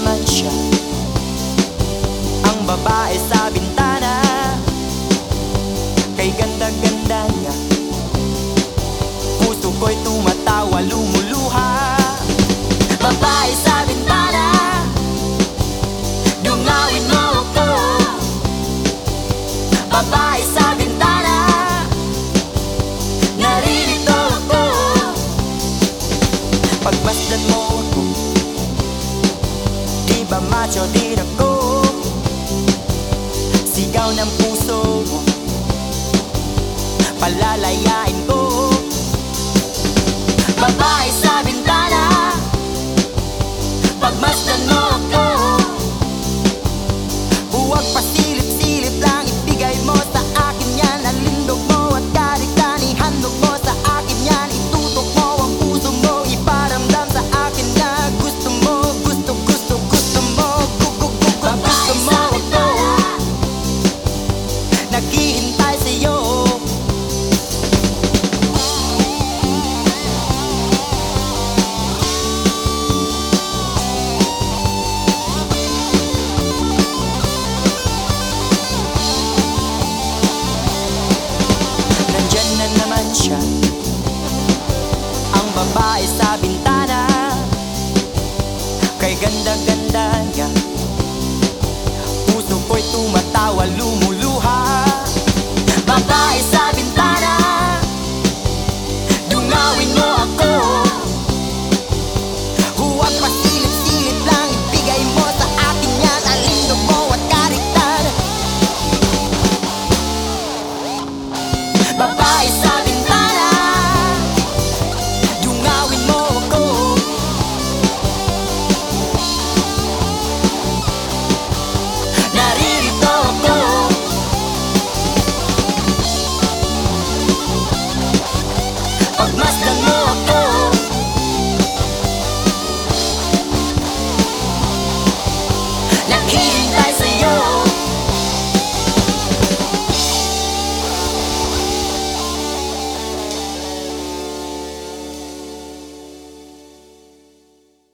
naman siya. Ang babae sa bintana Kay ganda-ganda niya. Puso ko'y tumatawa, lumuluha. Babae sa bintana Dungawin mo ako. Babae sa bintana. radyo din ako Sigaw ng puso mo. agua.